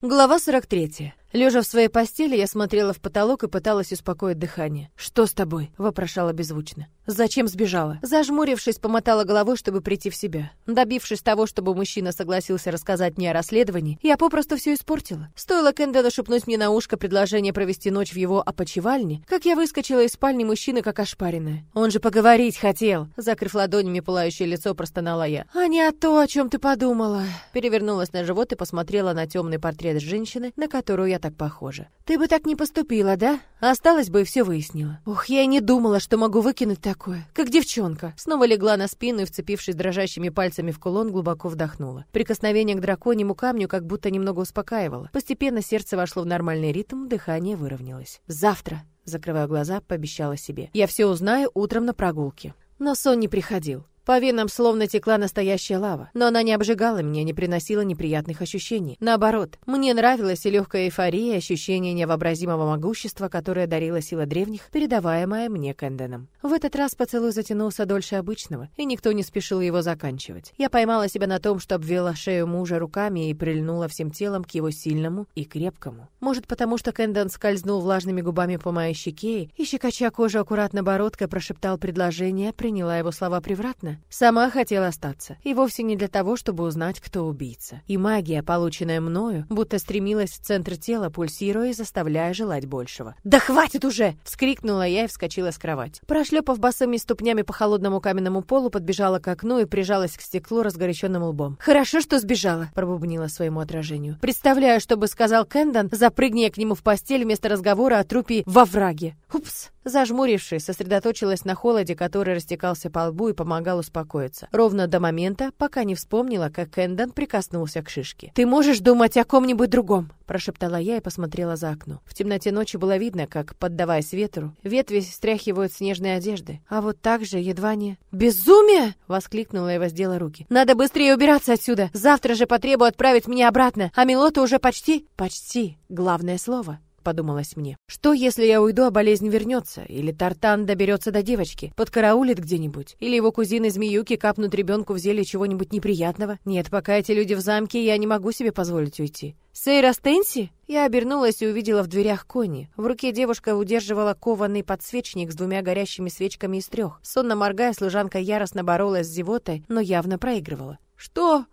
Глава 43. Лежа в своей постели, я смотрела в потолок и пыталась успокоить дыхание. «Что с тобой?» — вопрошала беззвучно. «Зачем сбежала?» Зажмурившись, помотала головой, чтобы прийти в себя. Добившись того, чтобы мужчина согласился рассказать мне о расследовании, я попросту все испортила. Стоило Кэндалу шепнуть мне на ушко предложение провести ночь в его опочивальне, как я выскочила из спальни мужчины как ошпаренная. «Он же поговорить хотел!» Закрыв ладонями пылающее лицо, простонала я. «А не о то, о чем ты подумала!» Перевернулась на живот и посмотрела на темный портрет женщины, на которую я так похожа. Ты бы так не поступила, да? Осталось бы и все выяснила. Ух, я и не думала, что могу выкинуть такое. Как девчонка. Снова легла на спину и, вцепившись дрожащими пальцами в кулон, глубоко вдохнула. Прикосновение к драконьему камню как будто немного успокаивало. Постепенно сердце вошло в нормальный ритм, дыхание выровнялось. Завтра, закрывая глаза, пообещала себе. Я все узнаю утром на прогулке. Но сон не приходил. По венам словно текла настоящая лава, но она не обжигала меня, не приносила неприятных ощущений. Наоборот, мне нравилась и легкая эйфория, ощущение невообразимого могущества, которое дарила сила древних, передаваемая мне Кэнденом. В этот раз поцелуй затянулся дольше обычного, и никто не спешил его заканчивать. Я поймала себя на том, что обвела шею мужа руками и прильнула всем телом к его сильному и крепкому. Может, потому что Кэндон скользнул влажными губами по моей щеке и, щекоча кожу аккуратно бородкой, прошептал предложение, приняла его слова превратно. Сама хотела остаться, и вовсе не для того, чтобы узнать, кто убийца. И магия, полученная мною, будто стремилась в центр тела, пульсируя и заставляя желать большего. «Да хватит уже!» — вскрикнула я и вскочила с кровати. Прошлепав босыми ступнями по холодному каменному полу, подбежала к окну и прижалась к стеклу разгоряченным лбом. «Хорошо, что сбежала», — пробубнила своему отражению. «Представляю, что бы сказал Кэндон, запрыгни к нему в постель вместо разговора о трупе во враге. Упс!» Зажмурившись, сосредоточилась на холоде, который растекался по лбу и помогал успокоиться. Ровно до момента, пока не вспомнила, как Кэндон прикоснулся к шишке. «Ты можешь думать о ком-нибудь другом?» прошептала я и посмотрела за окно. В темноте ночи было видно, как, поддаваясь ветру, ветви стряхивают снежные одежды. А вот так же едва не... «Безумие!» — воскликнула и воздела руки. «Надо быстрее убираться отсюда! Завтра же потребую отправить меня обратно, а Милота уже почти...» «Почти» — главное слово подумалось мне. Что, если я уйду, а болезнь вернется? Или Тартан доберется до девочки, подкараулит где-нибудь? Или его кузины змеюки капнут ребенку в зелье чего-нибудь неприятного? Нет, пока эти люди в замке, я не могу себе позволить уйти. «Сейра Стенси?» Я обернулась и увидела в дверях кони. В руке девушка удерживала кованный подсвечник с двумя горящими свечками из трех. Сонно моргая, служанка яростно боролась с зевотой, но явно проигрывала. «Что?»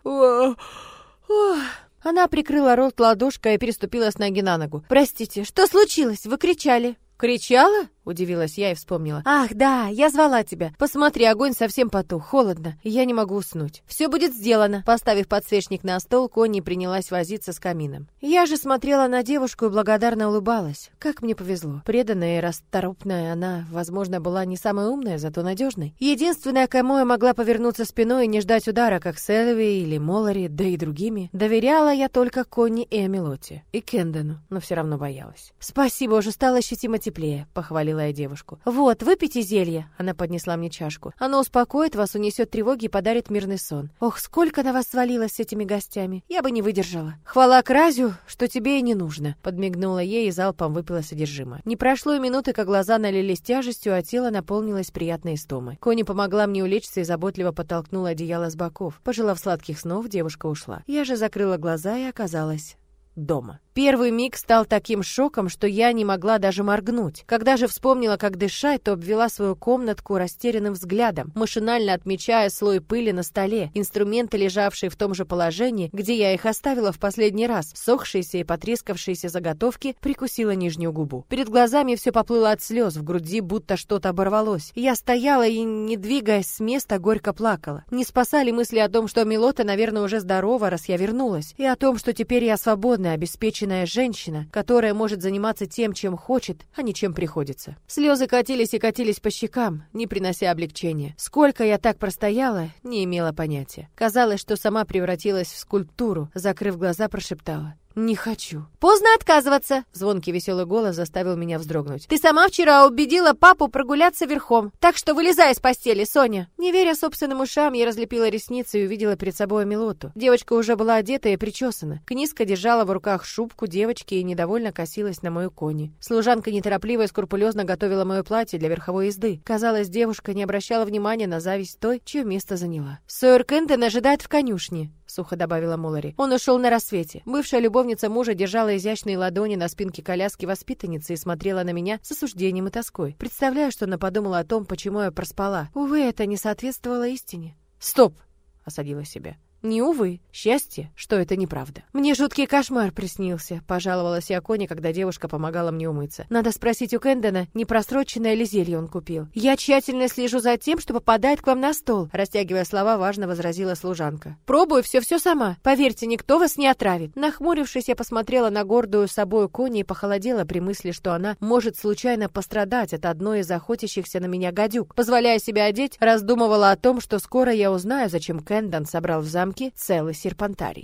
Она прикрыла рот ладошкой и переступила с ноги на ногу. «Простите, что случилось? Вы кричали?» «Кричала?» Удивилась я и вспомнила. «Ах, да, я звала тебя. Посмотри, огонь совсем потух, холодно. Я не могу уснуть. Все будет сделано». Поставив подсвечник на стол, Конни принялась возиться с камином. Я же смотрела на девушку и благодарно улыбалась. Как мне повезло. Преданная и расторопная она, возможно, была не самая умная, зато надежной. Единственная, кому я могла повернуться спиной и не ждать удара, как Селви или Молари, да и другими. Доверяла я только Конни и Амилоте. И Кендену, но все равно боялась. «Спасибо, уже стало ощутимо теплее», — похвалила похвалила я девушку. «Вот, выпейте зелье!» Она поднесла мне чашку. «Оно успокоит вас, унесет тревоги и подарит мирный сон. Ох, сколько на вас свалилось с этими гостями! Я бы не выдержала. Хвала Кразю, что тебе и не нужно!» Подмигнула ей и залпом выпила содержимое. Не прошло и минуты, как глаза налились тяжестью, а тело наполнилось приятной истомой. Кони помогла мне улечься и заботливо подтолкнула одеяло с боков. Пожелав сладких снов, девушка ушла. Я же закрыла глаза и оказалась дома. Первый миг стал таким шоком, что я не могла даже моргнуть. Когда же вспомнила, как дышать, то обвела свою комнатку растерянным взглядом, машинально отмечая слой пыли на столе, инструменты, лежавшие в том же положении, где я их оставила в последний раз, сохшиеся и потрескавшиеся заготовки, прикусила нижнюю губу. Перед глазами все поплыло от слез, в груди будто что-то оборвалось. Я стояла и, не двигаясь с места, горько плакала. Не спасали мысли о том, что Милота, наверное, уже здорова, раз я вернулась, и о том, что теперь я свободна, обеспечена женственная женщина, которая может заниматься тем, чем хочет, а не чем приходится. Слезы катились и катились по щекам, не принося облегчения. Сколько я так простояла, не имела понятия. Казалось, что сама превратилась в скульптуру, закрыв глаза, прошептала. «Не хочу». «Поздно отказываться!» Звонкий веселый голос заставил меня вздрогнуть. «Ты сама вчера убедила папу прогуляться верхом, так что вылезай из постели, Соня!» Не веря собственным ушам, я разлепила ресницы и увидела перед собой Милоту. Девочка уже была одета и причесана. Книжка держала в руках шубку девочки и недовольно косилась на мою кони. Служанка неторопливо и скрупулезно готовила мое платье для верховой езды. Казалось, девушка не обращала внимания на зависть той, чье место заняла. «Сойер Кентон ожидает в конюшне», сухо добавила Молари. Он ушел на рассвете. Бывшая любовница мужа держала изящные ладони на спинке коляски воспитанницы и смотрела на меня с осуждением и тоской. Представляю, что она подумала о том, почему я проспала. Увы, это не соответствовало истине. Стоп, осадила себя. Не увы, счастье, что это неправда. Мне жуткий кошмар приснился, пожаловалась я Коне, когда девушка помогала мне умыться. Надо спросить у Кэндона, не просроченное ли зелье он купил. Я тщательно слежу за тем, что попадает к вам на стол, растягивая слова, важно возразила служанка. Пробую все-все сама. Поверьте, никто вас не отравит. Нахмурившись, я посмотрела на гордую собою Кони и похолодела при мысли, что она может случайно пострадать от одной из охотящихся на меня гадюк. Позволяя себя одеть, раздумывала о том, что скоро я узнаю, зачем Кэндон собрал в замке целый серпантарий.